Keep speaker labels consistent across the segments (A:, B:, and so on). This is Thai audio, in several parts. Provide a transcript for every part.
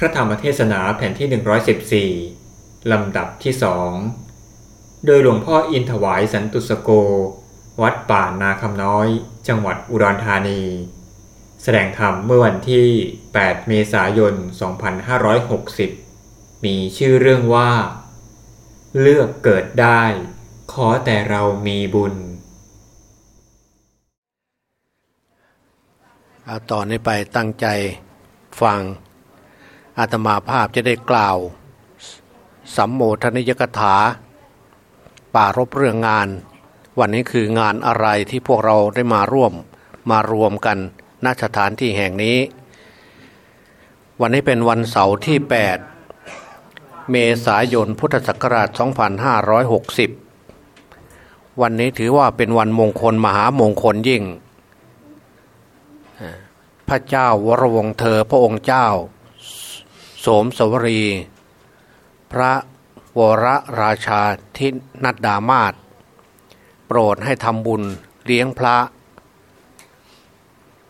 A: พระธรรมเทศนาแผ่นที่ 114 ลำดับที่สองโดยหลวงพ่ออินถวายสันตุสโก วัดป่านาคำน้อย จังหวัดอุดรธานี แสดงธรรมเมื่อวันที่ 8 เมษายน 2560 มีชื่อเรื่องว่า เลือกเกิดได้ ขอแต่เรามีบุญ
B: เอาต่อนนี้ไปตั้งใจฟัง อาตมาภาพจะได้กล่าว สัมโมทนิยกถา ป่ารบเรื่องงาน วันนี้คืองานอะไรที่พวกเราได้มาร่วมมารวมกันณสถานที่แห่งนี้ วันนี้เป็นวันเสาร์ที่ 8 เมษายนพุทธศักราช 2560 วันนี้ถือว่าเป็นวันมงคลมหามงคลยิ่ง พระเจ้าวรวงเธอพระองค์เจ้า โสมสวรี พระวรราชาทินัดดามาศโปรดให้ทำบุญเลี้ยงพระ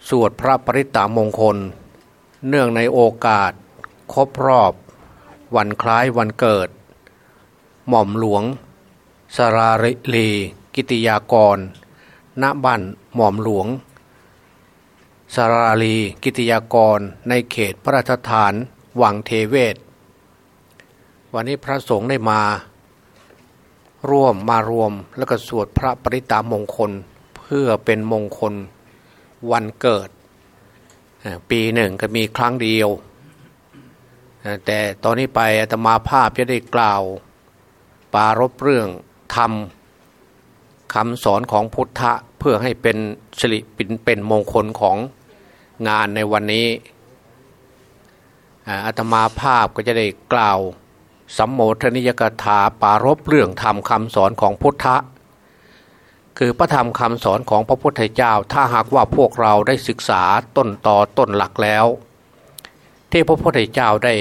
B: สวดพระปริตามงคล เนื่องในโอกาส ครบรอบ วันคล้ายวันเกิด หม่อมหลวง สราริลีกิติยากร ณบ้านหม่อมหลวงสาราลีกิติยากรในเขตพระราชฐาน วังเทเวศ วันนี้พระสงฆ์ได้มา ร่วมมารวมแล้วก็สวดพระปริตามงคลเพื่อเป็นมงคลวันเกิด ปีหนึ่งก็มีครั้งเดียว แต่ตอนนี้ไปอาตมาภาพจะได้กล่าว ปารบเรื่องธรรมคำสอนของพุทธะเพื่อให้เป็นสิริเป็นเป็นมงคลของงานในวันนี้ อาตมาภาพก็จะได้กล่าวสัมโมทนิยกถาปารบเรื่องธรรมคำสอนของพุทธะ คือพระธรรมคำสอนของพระพุทธเจ้า ถ้าหากว่าพวกเราได้ศึกษาต้นต่อต้นหลักแล้ว ที่พระพุทธเจ้าได้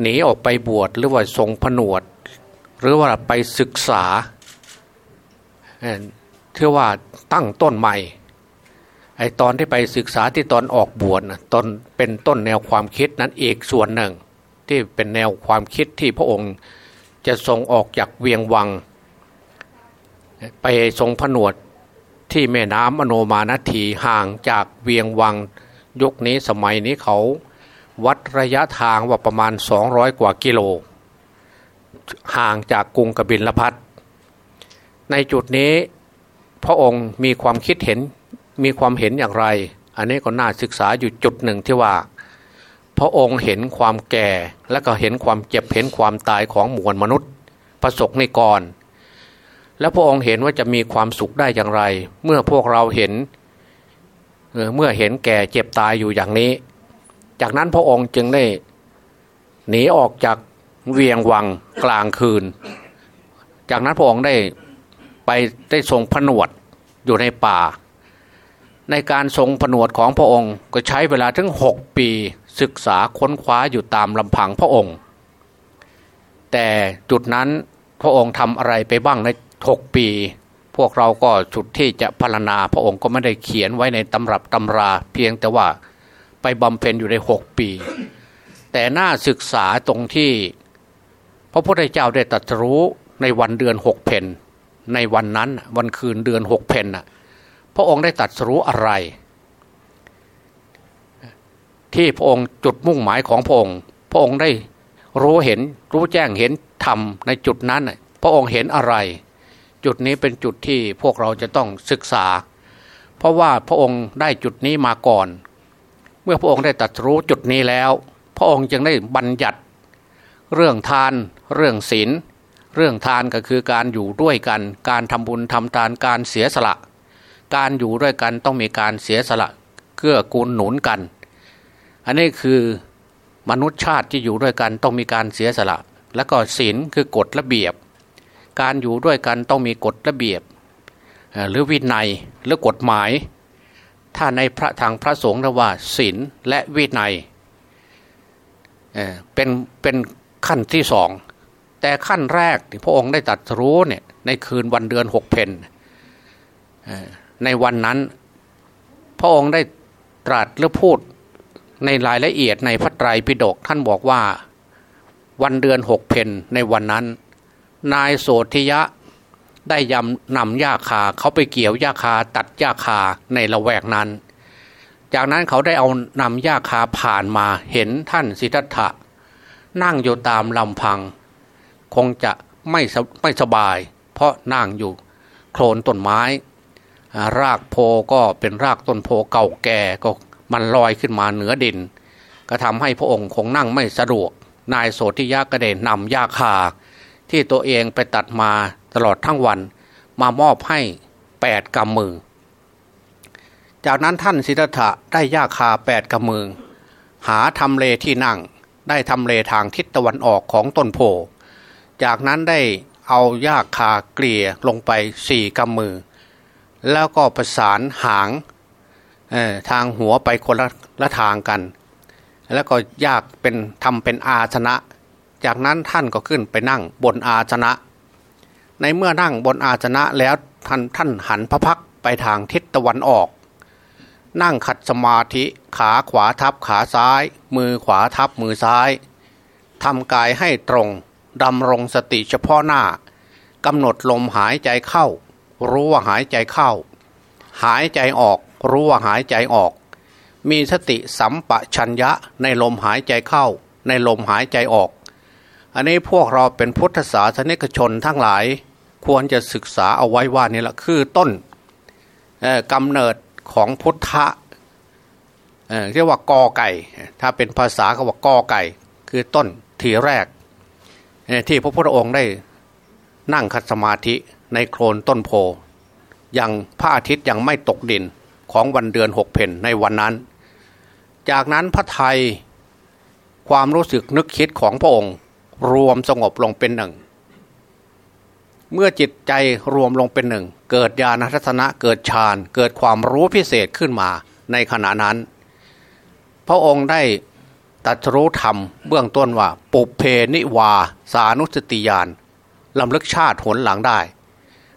B: หนีออกไปบวชหรือว่าทรงผนวด หรือว่าไปศึกษาเท่ว่าตั้งต้นใหม่ ไอตอนที่ไปศึกษาที่ตอนออกบวชนะตอนเป็นต้นแนวความคิดนั้นอีกส่วนหนึ่ง ที่เป็นแนวความคิดที่พระองค์จะทรงออกจากเวียงวัง ไปทรงผนวดที่แม่น้ำอโนมานทีห่างจากเวียงวังยุคนี้สมัยนี้เขาวัดระยะทางว่าประมาณ 200 กว่ากิโล ห่างจากกรุงกบิลพัทในจุดนี้พระองค์มีความคิดเห็น มีความเห็นอย่างไร อันนี้ก็น่าศึกษาอยู่จุดหนึ่งที่ว่า พระองค์เห็นความแก่และก็เห็นความเจ็บเห็นความตายของมวลมนุษย์ ประสบในกรแล้วพระองค์เห็นว่าจะมีความสุขได้อย่างไร เมื่อพวกเราเห็นเมื่อเห็นแก่เจ็บตายอยู่อย่างนี้ จากนั้นพระองค์จึงได้ หนีออกจากเวียงวังกลางคืน จากนั้นพระองค์ได้ไปได้ทรงผนวดอยู่ในป่า ในการทรงผนวดของพระองค์ก็ใช้เวลาถึงหกปี ศึกษาค้นคว้าอยู่ตามลำพังพระองค์ แต่จุดนั้นพระองค์ทำอะไรไปบ้างในหกปี พวกเราก็จุดที่จะพรรณนา พระองค์ก็ไม่ได้เขียนไว้ในตำรับตำรา เพียงแต่ว่าไปบำเพ็ญอยู่ในหกปี แต่น่าศึกษาตรงที่ พระพุทธเจ้าได้ตรัสรู้ในวันเดือนหกเพนในวันนั้นวันคืนเดือนหกเพนน่ะ ระองค์ได้ตัดสู้อะไร ที่พระองค์จุดมุ่งหมายของพระองค์ พระองค์ได้รู้เห็นรู้แจ้งเห็นธรรมในจุดนั้น พระองค์เห็นอะไร จุดนี้เป็นจุดที่พวกเราจะต้องศึกษา เพราะว่าพระองค์ได้จุดนี้มาก่อน เมื่อพระองค์ได้ตัดรู้จุดนี้แล้ว พระองค์จึงได้บัญญัติ เรื่องทาน เรื่องศีลเรื่องทานก็คือการอยู่ด้วยกัน การทำบุญทำทานการเสียสละ การอยู่ด้วยกันต้องมีการเสียสละเกื้อกูลหนุนกัน อันนี้คือมนุษย์ชาติที่อยู่ด้วยกันต้องมีการเสียสละ แล้วก็ศีลคือกฎระเบียบ การอยู่ด้วยกันต้องมีกฎระเบียบ หรือวินัยหรือกฎหมาย ถ้าในพระทางพระสงฆ์นะว่าศีลและวินัยเป็นเป็นขั้นที่สองแต่ขั้นแรกที่พระองค์ได้ตัดรู้เนี่ยในคืนวันเดือนหกเพน ในวันนั้น พระองค์ได้ตรัสหรือพูดในรายละเอียดในพระไตรปิฎกท่านบอกว่าวันเดือนหกเพนในวันนั้น นายโสธิยะได้ยำนำหญ้าคาเขาไปเกี่ยวหญ้าคาตัดหญ้าคาในละแวกนั้น จากนั้นเขาได้เอานำหญ้าคาผ่านมาเห็นท่านสิทธัตถะ นั่งอยู่ตามลำพัง คงจะไม่ไม่สบาย เพราะนั่งอยู่โคลนต้นไม้ รากโพก็เป็นรากต้นโพเก่าแก่ก็มันลอยขึ้นมาเหนือดิน ก็ทำให้พระองค์คงนั่งไม่สะดวก นายโสธิยะก็ได้นำหญ้าคา ที่ตัวเองไปตัดมาตลอดทั้งวัน มามอบให้แปดกำมือ จากนั้นท่านสิทธะได้หญ้าคาแปดกำมือ หาทำเลที่นั่ง ได้ทำเลทางทิศตะวันออกของต้นโพ จากนั้นได้เอาหญ้าคาเกลี่ยลงไปสี่กำมือ แล้วก็ประสานหางทางหัวไปคนละละทางกัน แล้วก็ยากเป็นทำเป็นอาชนะ จากนั้นท่านก็ขึ้นไปนั่งบนอาชนะ ในเมื่อนั่งบนอาชนะแล้วท่านท่านหันพระพักไปทางทิศตะวันออก นั่งขัดสมาธิขาขวาทับขาซ้าย มือขวาทับมือซ้ายทำกายให้ตรงดำรงสติเฉพาะหน้ากำหนดลมหายใจเข้า รู้ว่าหายใจเข้า หายใจออก รู้ว่าหายใจออก มีสติสัมปชัญญะในลมหายใจเข้า ในลมหายใจออก อันนี้พวกเราเป็นพุทธศาสนิกชนทั้งหลาย ควรจะศึกษาเอาไว้ว่านี่แหละคือต้นกำเนิดของพุทธะเรียกว่ากอไก่ ถ้าเป็นภาษาก็ว่ากอไก่ คือต้นทีแรกที่พระพุทธองค์ได้นั่งคัดสมาธิ ในโคลนต้นโพยังพระอาทิตย์ยังไม่ตกดินของวันเดือนหกเพนในวันนั้น จากนั้นพระไทยความรู้สึกนึกคิดของพระองค์ รวมสงบลงเป็นหนึ่ง เมื่อจิตใจรวมลงเป็นหนึ่ง เกิดญาณทัศนะเกิดฌานเกิดความรู้พิเศษขึ้นมาในขณะนั้น พระองค์ได้ตัดรู้ธรรมเบื้องต้นว่า ปุเพนิวาสานุสติยานลำลึกชาติหนหลังได้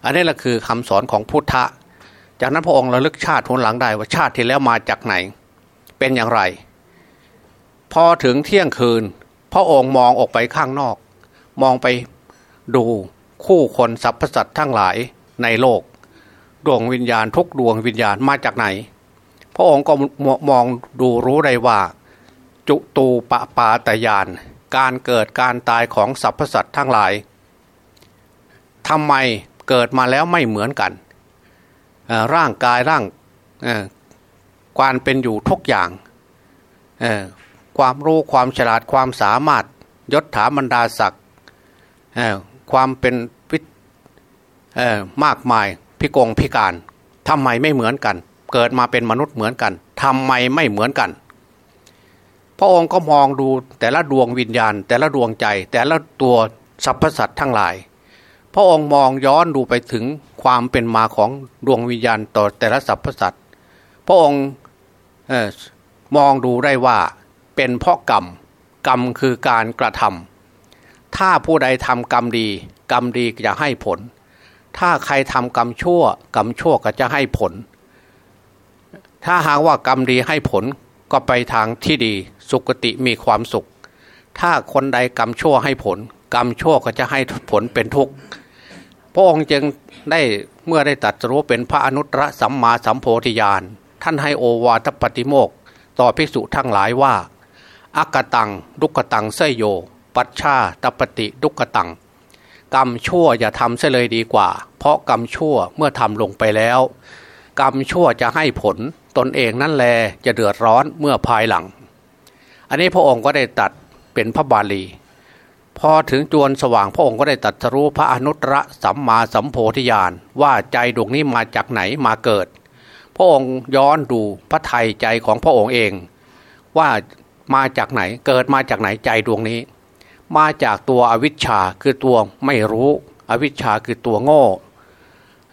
B: อันนี้แหละคือคำสอนของพุทธะ จากนั้นพระองค์ระลึกชาติทนหลังได้ว่าชาติที่แล้วมาจากไหน เป็นอย่างไร พอถึงเที่ยงคืน พระองค์มองออกไปข้างนอก มองไปดูคู่คนสรรพสัตว์ทั้งหลายในโลก ดวงวิญญาณทุกดวงวิญญาณมาจากไหน พระองค์ก็มองดูรู้ได้ว่า จุตูปปาตยาน การเกิดการตายของสรรพสัตว์ทั้งหลายทำไม เกิดมาแล้วไม่เหมือนกัน ร่างกายร่างความเป็นอยู่ทุกอย่าง ความรู้ความฉลาดความสามารถยศถาบรรดาศักดิ์ความเป็นวิมากมายพิกงพิการทำไมไม่เหมือนกัน เกิดมาเป็นมนุษย์เหมือนกันทำไมไม่เหมือนกัน พระองค์ก็มองดูแต่ละดวงวิญญาณ แต่ละดวงใจ แต่ละตัวสรรพสัตว์ทั้งหลาย พระองค์มองย้อนดูไปถึงความเป็นมาของดวงวิญญาณต่อแต่ละสรรพสัตว์พระองค์มองดูได้ว่าเป็นเพราะกรรมกรรมคือการกระทำถ้าผู้ใดทำกรรมดี กรรมดีจะให้ผล ถ้าใครทำกรรมชั่ว กรรมชั่วก็จะให้ผล ถ้าหากว่ากรรมดีให้ผลก็ไปทางที่ดี สุคติมีความสุข ถ้าคนใดกรรมชั่วให้ผล กรรมชั่วก็จะให้ผลเป็นทุกข์พระองค์จึงได้เมื่อได้ตัดรู้เป็นพระอนุตตรสัมมาสัมโพธิญาณท่านให้โอวาทปฏิโมกต่อภิกษุทั้งหลายว่าอากตังดุกตังเสยโย ปัชชาตปฏิดุกตัง กรรมชั่วอย่าทำเสียเลยดีกว่า เพราะกรรมชั่วเมื่อทำลงไปแล้ว กรรมชั่วจะให้ผลตนเองนั่นแลจะเดือดร้อนเมื่อภายหลัง อันนี้พระองค์ก็ได้ตัดเป็นพระบาลี พอถึงจวนสว่างพระองค์ก็ได้ตัดรู้พระอนุตตรสัมมาสัมโพธิญาณว่าใจดวงนี้มาจากไหนมาเกิด พระองค์ย้อนดูพระไทยใจของพระองค์เอง ว่ามาจากไหนเกิดมาจากไหนใจดวงนี้ มาจากตัวอวิชชาคือตัวไม่รู้อวิชชาคือตัวโง่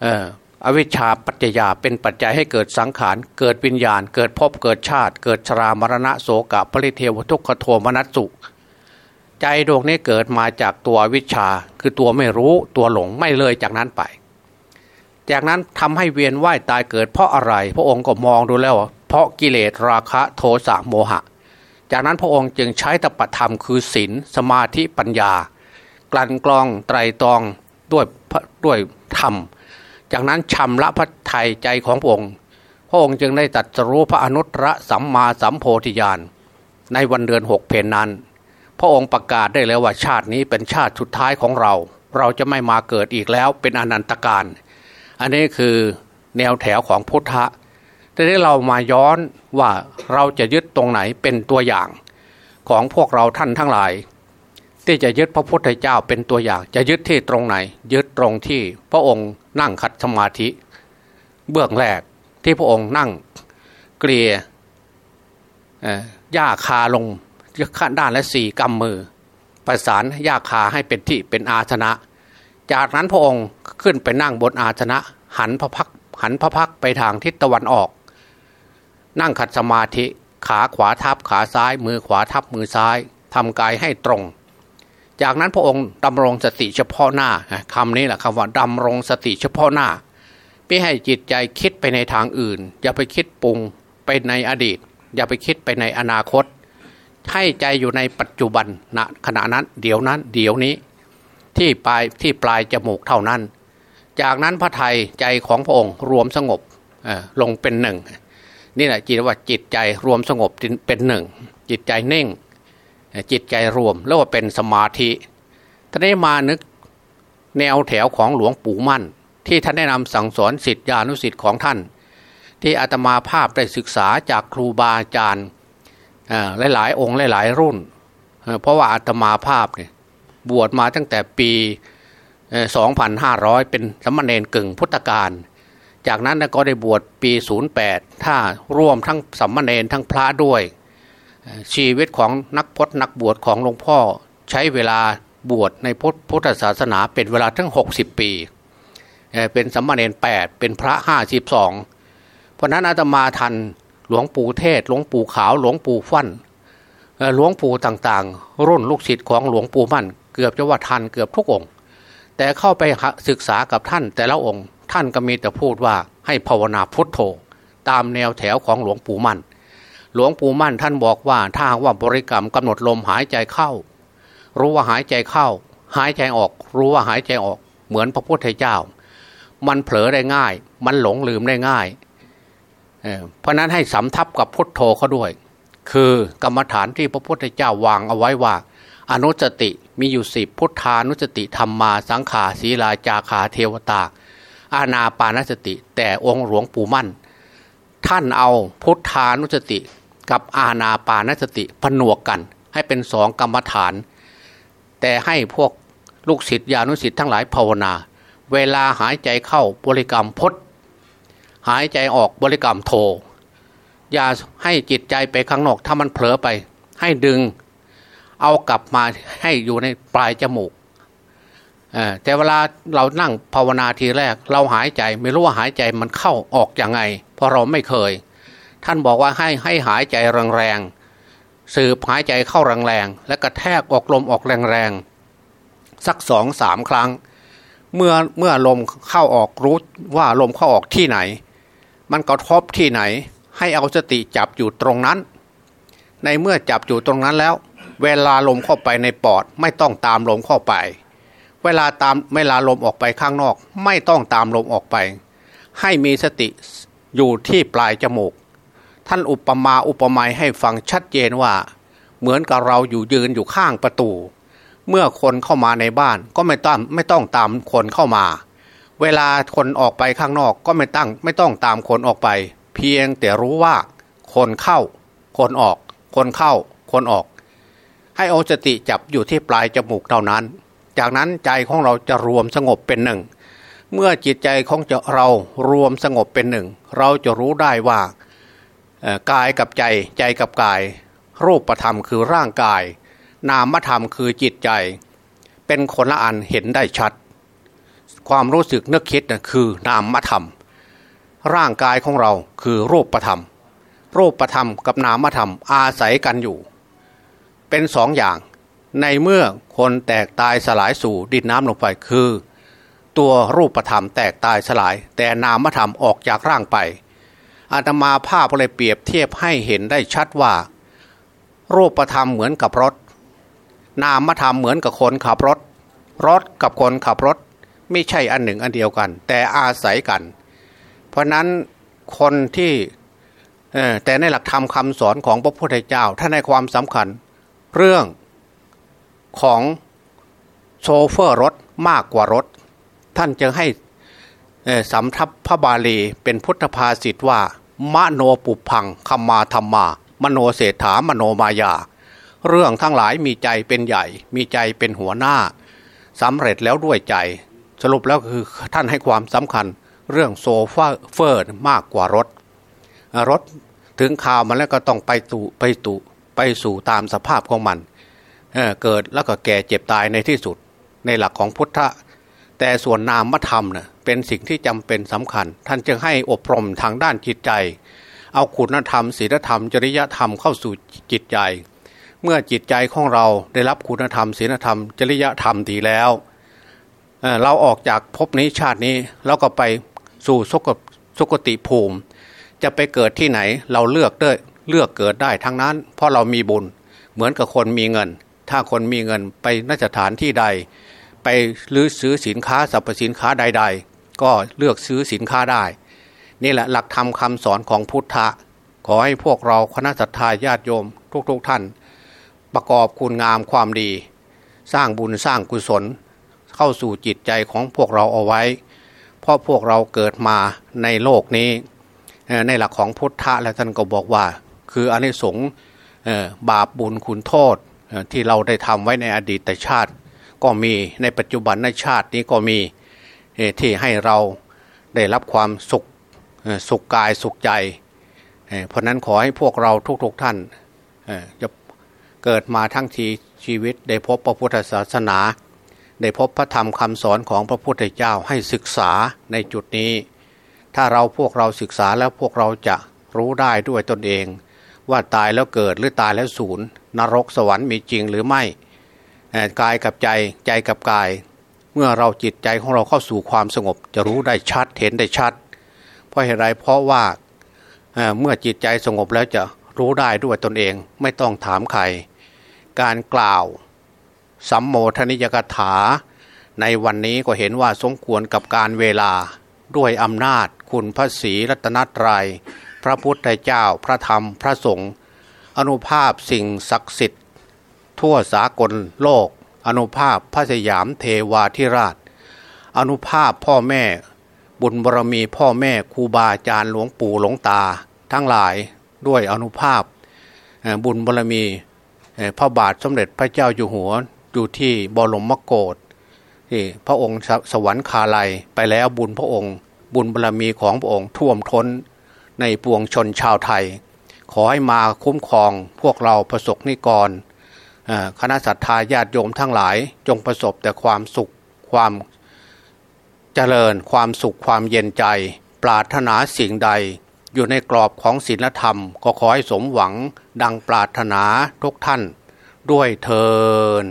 B: เอออวิชชาปัจจยาเป็นปัจจัยให้เกิดสังขาร เกิดวิญญาณ เกิดภพเกิดชาติ เกิดชรามรณะโสกะปริเทวทุกขโทมนัสสุ ใจดวงนี้เกิดมาจากตัววิชาคือตัวไม่รู้ตัวหลงไม่เลยจากนั้นไป จากนั้นทำให้เวียนว่ายตายเกิดเพราะอะไร พระองค์ก็มองดูแล้ว เพราะกิเลสราคะโทสะโมหะ จากนั้นพระองค์จึงใช้ตปธรรมคือศีลสมาธิปัญญา กลั่นกรองไตรตรองด้วยด้วยธรรม จากนั้นชำระพระทัยใจของพระองค์ พระองค์จึงได้ตัดสรู้พระอนุตตรสัมมาสัมโพธิญาณในวันเดือนหกเพนนั้น พระองค์ประกาศได้แล้วว่าชาตินี้เป็นชาติสุดท้ายของเรา เราจะไม่มาเกิดอีกแล้วเป็นอนันตการ อันนี้คือแนวแถวของพุทธะแต่ที่เรามาย้อนว่าเราจะยึดตรงไหนเป็นตัวอย่างของพวกเราท่านทั้งหลาย ที่จะยึดพระพุทธเจ้าเป็นตัวอย่าง จะยึดที่ตรงไหน ยึดตรงที่พระองค์นั่งคัดสมาธิ เบื้องแรกที่พระองค์นั่งเกลียหญ้าคาลง ข้าด้านและสี่กำมือ ประสานหญ้าคาให้เป็นที่เป็นอาสนะ จากนั้นพระองค์ขึ้นไปนั่งบนอาสนะ หันพระพักหันพระพักไปทางทิศตะวันออก นั่งขัดสมาธิขาขวาทับขาซ้าย มือขวาทับมือซ้ายทำกายให้ตรง จากนั้นพระองค์ดำรงสติเฉพาะหน้าคำนี้แหละคำว่าดำรงสติเฉพาะหน้าไม่ให้จิตใจคิดไปในทางอื่น อย่าไปคิดปรุงไปในอดีต อย่าไปคิดไปในอนาคต ให้ใจอยู่ในปัจจุบันณขณะนั้น เดี๋ยวนั้น เดี๋ยวนี้ ที่ปลายที่ปลายจมูกเท่านั้น จากนั้นพระไทยใจของพระองค์รวมสงบลงเป็นหนึ่งนี่แหละจิตว่าจิตใจรวมสงบเป็นหนึ่ง จิตใจเน่ง จิตใจรวมแล้วว่าเป็นสมาธิท่านได้มานึกแนวแถวของหลวงปู่มั่น ที่ท่านได้นำสั่งสอนสิทธิานุสิทธิ์ของท่าน ที่อาตมาภาพได้ศึกษาจากครูบาอาจารย์ หลายๆ องค์หลายๆรุ่น เพราะว่าอาตมาภาพเนี่ยบวชมาตั้งแต่ปี 2500 เป็นสมณเณรกึ่งพุทธกาลจากนั้นก็ได้บวชปี 08 ถ้าร่วมทั้งสัมมาเนรทั้งพระด้วย ชีวิตของนักพจนักบวชของหลวงพ่อใช้เวลาบวชในพุทธศาสนาเป็นเวลาทั้ง 60 ปี เป็นสัมมาเนร8 เป็นพระ 52 เพราะนั้นอาตมาทัน หลวงปู่เทศ หลวงปู่ขาว หลวงปู่ฟั่นหลวงปู่ต่างๆ รุ่นลูกศิษย์ของหลวงปู่มั่น เกือบจะว่าทันเกือบทุกองค์ แต่เข้าไปศึกษากับท่านแต่ละองค์ ท่านก็มีแต่พูดว่าให้ภาวนาพุทโธ ตามแนวแถวของหลวงปู่มั่น หลวงปู่มั่นท่านบอกว่าถ้าว่าบริกรรมกำหนดลมหายใจเข้า รู้ว่าหายใจเข้า หายใจออก รู้ว่าหายใจออก เหมือนพระพุทธเจ้า มันเผลอได้ง่าย มันหลงลืมได้ง่าย เพราะนั้นให้สำทับกับพุทโธเขาด้วย คือกรรมฐานที่พระพุทธเจ้าวางเอาไว้ว่า อนุสติมีอยู่สิบพุทธานุสติธรรมมาสังขาศีลาจาขาเทวตา อาณาปานสติ แต่องค์หลวงปู่มั่น ท่านเอาพุทธานุสติกับอาณาปานสติผนวกกัน ให้เป็นสองกรรมฐาน แต่ให้พวกลูกศิษย์ญานุศิษย์ทั้งหลายภาวนา เวลาหายใจเข้าบริกรรมพด หายใจออกบริกรรมโท อย่าให้จิตใจไปข้างนอก ถ้ามันเผลอไป ให้ดึงเอากลับมาให้อยู่ในปลายจมูกแต่เวลาเรานั่งภาวนาทีแรก เราหายใจไม่รู้ว่าหายใจมันเข้าออกอยังไง เพราะเราไม่เคย ท่านบอกว่าให้ให้หายใจแรงๆสืบหายใจเข้าแรงๆแล้วก็แทกออกลมออกแรงๆสักสองสามครั้ง เมื่อเมื่อลมเข้าออกรู้ว่าลมเข้าออกที่ไหน มันกระทบที่ไหน ให้เอาสติจับอยู่ตรงนั้น ในเมื่อจับอยู่ตรงนั้นแล้ว เวลาลมเข้าไปในปอดไม่ต้องตามลมเข้าไป เวลาตามเวลาลมออกไปข้างนอก ไม่ต้องตามลมออกไป ให้มีสติอยู่ที่ปลายจมูก ท่านอุปมาอุปไมยให้ฟังชัดเจนว่า เหมือนกับเราอยู่ยืนอยู่ข้างประตู เมื่อคนเข้ามาในบ้านก็ไม่ต้องไม่ต้องตามคนเข้ามา เวลาคนออกไปข้างนอกก็ไม่ตั้งไม่ต้องตามคนออกไป เพียงแต่รู้ว่าคนเข้า คนออก คนเข้า คนออก ให้เอาสติจับอยู่ที่ปลายจมูกเท่านั้น จากนั้นใจของเราจะรวมสงบเป็นหนึ่ง เมื่อจิตใจของเรารวมสงบเป็นหนึ่ง เราจะรู้ได้ว่ากายกับใจใจกับกาย รูปธรรมคือร่างกาย นามธรรมคือจิตใจ เป็นคนละอันเห็นได้ชัด ความรู้สึกนึกคิดนะคือนามธรรม ร่างกายของเราคือรูปธรรม รูปธรรมกับนามธรรมอาศัยกันอยู่ เป็นสองอย่าง ในเมื่อคนแตกตายสลายสู่ดินน้ำลงไปคือ ตัวรูปธรรมแตกตายสลาย แต่นามธรรมออกจากร่างไปอาตมาภาพเลยเปรียบเทียบให้เห็นได้ชัดว่า รูปธรรมเหมือนกับรถ นามธรรมเหมือนกับคนขับรถ รถกับคนขับรถ ไม่ใช่อันหนึ่งอันเดียวกัน แต่อาศัยกัน เพราะนั้นคนที่แต่ในหลักธรรมคำสอนของพระพุทธเจ้าท่านในความสำคัญเรื่องของโชเฟอร์รถมากกว่ารถ ท่านจึงให้สำทับพระบาลีเป็นพุทธภาษิตว่ามโนปุพังคัมมาธรรมา มโนเศรษฐามโนมายา เรื่องทั้งหลายมีใจเป็นใหญ่ มีใจเป็นหัวหน้าสำเร็จแล้วด้วยใจ สรุปแล้วคือท่านให้ความสำคัญเรื่องโซฟาเฟอร์มากกว่ารถ รถถึงข่าวมันแล้วก็ต้องไปตุไปตุไปสู่ตามสภาพของมันเเกิดแล้วก็แก่เจ็บตายในที่สุดในหลักของพุทธแต่ส่วนนามธรรมเนะ่ยเป็นสิ่งที่จำเป็นสำคัญ ท่านจึงให้อบรมทางด้านจิตใจ เอาคุณธรรมศีลธรรม จริยธรรมเข้าสู่จิตใจ เมื่อจิตใจของเราได้รับคุณธรรมศีลธรรม จริยธรรมดีแล้ว เราออกจากภพนี้ชาตินี้เราก็ไปสู่สุกสกติภูมิ จะไปเกิดที่ไหนเราเลือกได้เลือกเกิดได้ทั้งนั้น เพราะเรามีบุญเหมือนกับคนมีเงิน ถ้าคนมีเงินไปนสถานที่ใด ไปรื้อซื้อสินค้าสรรพสินค้าใด ๆ ก็เลือกซื้อสินค้าได้ นี่แหละหลักธรรมคาสอนของพุทธะ ขอให้พวกเราคณะสัตยาญาติโยม ทุกๆทท่าน ประกอบคุณงามความดี สร้างบุญสร้างกุศล เข้าสู่จิตใจของพวกเราเอาไว้ เพราะพวกเราเกิดมาในโลกนี้ในหลักของพุทธะและท่านก็บอกว่า คืออนิสงส์บาปบุญคุณโทษที่เราได้ทำไว้ในอดีตชาติ ก็มีในปัจจุบันในชาตินี้ก็มีที่ให้เราได้รับความสุขสุขกายสุขใจ เพราะนั้นขอให้พวกเราทุกๆทท่านจะเกิดมาทั้งทีชีวิตได้พบพระพุทธศาสนา ได้พบพระธรรมคำสอนของพระพุทธเจ้าให้ศึกษาในจุดนี้ ถ้าเราพวกเราศึกษาแล้วพวกเราจะรู้ได้ด้วยตนเอง ว่าตายแล้วเกิดหรือตายแล้วสูญนรกสวรรค์มีจริงหรือไม่กายกับใจใจกับกาย เมื่อเราจิตใจของเราเข้าสู่ความสงบ จะรู้ได้ชัดเห็นได้ชัด เพราะเหตุไรเพราะว่าเมื่อจิตใจสงบแล้วจะรู้ได้ด้วยตนเองไม่ต้องถามใคร การกล่าว สัมโมทนิยกถา ในวันนี้ก็เห็นว่าสมควรกับการเวลาด้วยอำนาจคุณพระศรีรัตนตรยัย พระพุทธเจ้าพระธรรมพระสงฆ์อนุภาพสิ่งศักดิ์สิทธิ์ ทั่วสากลโลก อนุภาพพระสยามเทวาธิราช อนุภาพพ่อแม่ บุญบารมีพ่อแม่ครูบาอาจารย์หลวงปู่หลวงตา ทั้งหลายด้วยอนุภาพบุญบารมีพระบาทสมเด็จพระเจ้าอยู่หัว อยู่ที่บรมมโกศที่พระองค์สวรรคาลัยไปแล้วบุญพระองค์ บุญบารรมีของพระองค์ท่วมท้นในปวงชนชาวไทย ขอให้มาคุ้มครองพวกเราประสบนิกรคณะสัตยาญาติโยมทั้งหลายจงประสบแต่ความสุขความเจริญความสุขความเย็นใจ ปรารถนาสิ่งใด อยู่ในกรอบของศีลธรรม ก็ขอให้สมหวังดังปรารถนาทุกท่าน ด้วยเทอ